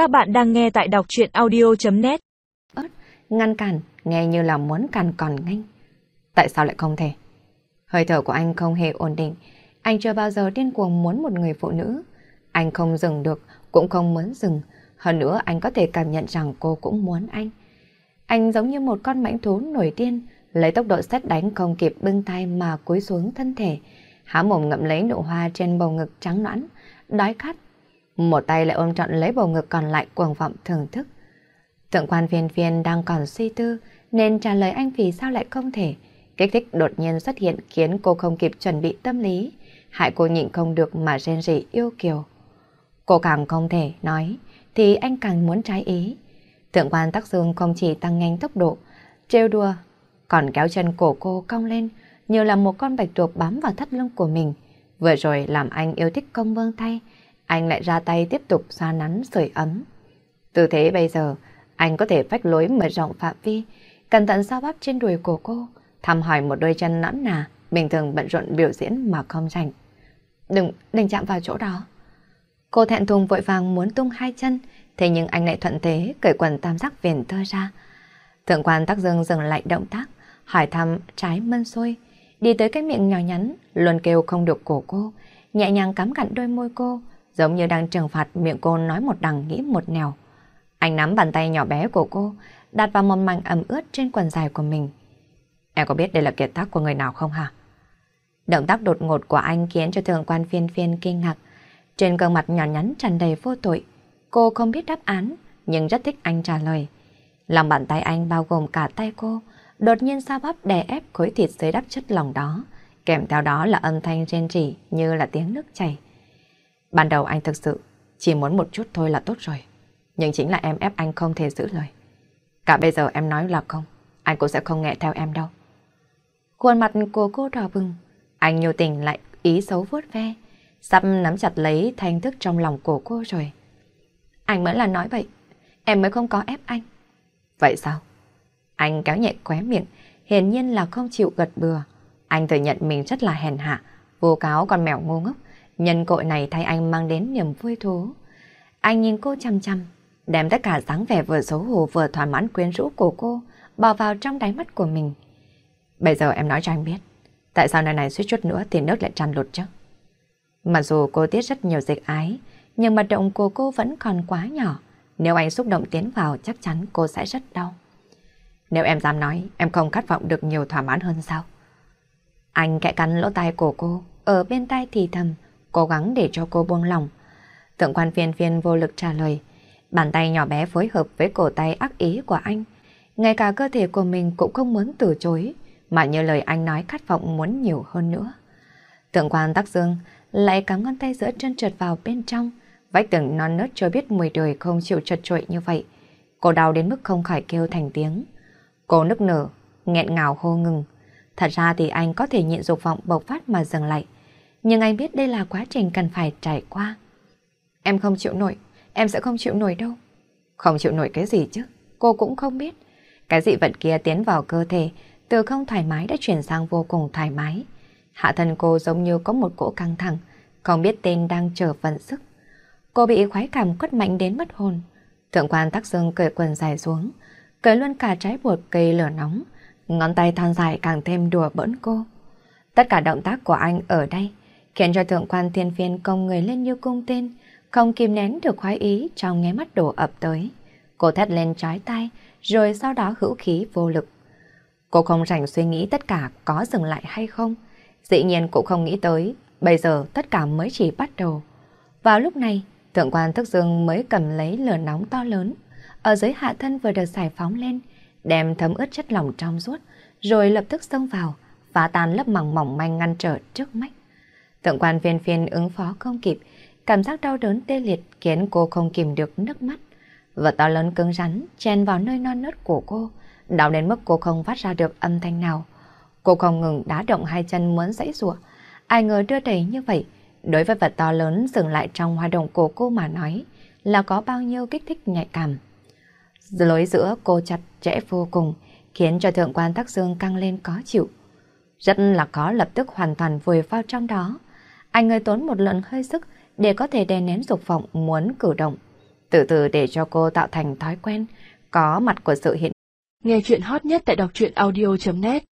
Các bạn đang nghe tại đọc chuyện audio.net Ngăn cản, nghe như là muốn cản còn nhanh. Tại sao lại không thể? Hơi thở của anh không hề ổn định. Anh chưa bao giờ điên cuồng muốn một người phụ nữ. Anh không dừng được, cũng không muốn dừng. Hơn nữa anh có thể cảm nhận rằng cô cũng muốn anh. Anh giống như một con mãnh thú nổi điên, lấy tốc độ xét đánh không kịp bưng tay mà cúi xuống thân thể, há mồm ngậm lấy nụ hoa trên bầu ngực trắng nõn, đói khát. Một tay lại ôm trọn lấy bầu ngực còn lại cuồng vọng thưởng thức. Thượng quan phiên phiên đang còn suy tư nên trả lời anh vì sao lại không thể. Kích thích đột nhiên xuất hiện khiến cô không kịp chuẩn bị tâm lý, hại cô nhịn không được mà rên rỉ yêu kiều. Cô càng không thể nói, thì anh càng muốn trái ý. Thượng quan tắc dương không chỉ tăng nhanh tốc độ, trêu đùa, còn kéo chân cổ cô cong lên, như là một con bạch tuộc bám vào thắt lưng của mình. Vừa rồi làm anh yêu thích công vương thay anh lại ra tay tiếp tục xoa nắn sưởi ấm. Tư thế bây giờ, anh có thể phách lối mở rộng phạm vi, cẩn thận sao bắp trên đùi của cô, thăm hỏi một đôi chân nõn nà, bình thường bận rộn biểu diễn mà không rảnh. Đừng, đừng chạm vào chỗ đó. Cô thẹn thùng vội vàng muốn tung hai chân, thế nhưng anh lại thuận thế cởi quần tam giác viền tơ ra. Thượng quan tắc dương dừng lại động tác, hỏi thăm trái mân xôi, đi tới cái miệng nhỏ nhắn, luôn kêu không được cổ cô, nhẹ nhàng cắm cặn đôi môi cô, giống như đang trừng phạt miệng cô nói một đằng nghĩ một nẻo. Anh nắm bàn tay nhỏ bé của cô, đặt vào một mảnh ẩm ướt trên quần dài của mình. Em có biết đây là kiệt tác của người nào không hả? Động tác đột ngột của anh khiến cho thường quan phiên phiên kinh ngạc. Trên gương mặt nhỏ nhắn tràn đầy vô tội. Cô không biết đáp án, nhưng rất thích anh trả lời. Lòng bàn tay anh bao gồm cả tay cô, đột nhiên sao bắp đè ép khối thịt dưới đắp chất lòng đó. Kèm theo đó là âm thanh rên rỉ như là tiếng nước chảy. Ban đầu anh thực sự chỉ muốn một chút thôi là tốt rồi. Nhưng chính là em ép anh không thể giữ lời. Cả bây giờ em nói là không, anh cũng sẽ không nghe theo em đâu. Khuôn mặt của cô đỏ bừng, anh nhiều tình lại ý xấu vuốt ve, sắp nắm chặt lấy thanh thức trong lòng của cô rồi. Anh mới là nói vậy, em mới không có ép anh. Vậy sao? Anh kéo nhẹ khóe miệng, hiển nhiên là không chịu gật bừa. Anh thừa nhận mình rất là hèn hạ, vô cáo con mèo ngu ngốc, nhân cội này thay anh mang đến niềm vui thú. Anh nhìn cô chăm chăm, đem tất cả dáng vẻ vừa xấu hổ vừa thỏa mãn quyến rũ của cô bỏ vào trong đáy mắt của mình. Bây giờ em nói cho anh biết, tại sao nơi này suýt chút nữa thì nước lại tràn lụt chứ? Mặc dù cô tiết rất nhiều dịch ái, nhưng mật động của cô vẫn còn quá nhỏ. Nếu anh xúc động tiến vào chắc chắn cô sẽ rất đau. Nếu em dám nói, em không khát vọng được nhiều thỏa mãn hơn sao? Anh kẹ cắn lỗ tai của cô, ở bên tai thì thầm, cố gắng để cho cô buông lòng. thượng quan phiên phiên vô lực trả lời, bàn tay nhỏ bé phối hợp với cổ tay ác ý của anh. Ngay cả cơ thể của mình cũng không muốn từ chối, mà như lời anh nói khát vọng muốn nhiều hơn nữa. thượng quan tắc dương lại cắm ngón tay giữa chân trượt vào bên trong, vách tường non nớt cho biết mùi đời không chịu trật trội như vậy. Cô đau đến mức không khỏi kêu thành tiếng. Cô nức nở, nghẹn ngào hô ngừng. Thật ra thì anh có thể nhịn dục vọng bộc phát mà dừng lại. Nhưng anh biết đây là quá trình cần phải trải qua. Em không chịu nổi, em sẽ không chịu nổi đâu. Không chịu nổi cái gì chứ, cô cũng không biết. Cái dị vật kia tiến vào cơ thể, từ không thoải mái đã chuyển sang vô cùng thoải mái. Hạ thân cô giống như có một cỗ căng thẳng, không biết tên đang chờ vận sức. Cô bị khoái cảm quất mạnh đến mất hồn. Thượng quan tắc dương cởi quần dài xuống, cởi luôn cả trái bột cây lửa nóng, ngón tay thon dài càng thêm đùa bỡn cô. Tất cả động tác của anh ở đây khiến cho thượng quan thiên phiên công người lên như cung tên, không kìm nén được khoái ý trong nghe mắt đổ ập tới. Cô thét lên trái tay, rồi sau đó hữu khí vô lực. Cô không rảnh suy nghĩ tất cả có dừng lại hay không. Dĩ nhiên cũng không nghĩ tới, bây giờ tất cả mới chỉ bắt đầu. Vào lúc này, thượng quan thức dương mới cầm lấy lửa nóng to lớn, ở dưới hạ thân vừa được giải phóng lên, đem thấm ướt chất lỏng trong suốt, rồi lập tức xông vào, phá tan lớp mỏng mỏng manh ngăn trở trước mắt. Thượng quan viên phiên ứng phó không kịp, cảm giác đau đớn tê liệt khiến cô không kìm được nước mắt. Vật to lớn cứng rắn chen vào nơi non nớt của cô, đau đến mức cô không phát ra được âm thanh nào. Cô không ngừng đá động hai chân muốn dãy rủa. Ai ngờ đưa đẩy như vậy, đối với vật to lớn dừng lại trong hoa động của cô mà nói là có bao nhiêu kích thích nhạy cảm. Lối giữa cô chặt chẽ vô cùng, khiến cho thượng quan tắc dương căng lên có chịu. Rất là khó lập tức hoàn toàn vùi vào trong đó. Anh người tốn một lần hơi sức để có thể đè nén dục vọng muốn cử động. Từ từ để cho cô tạo thành thói quen, có mặt của sự hiện. Nghe chuyện hot nhất tại đọc truyện audio.net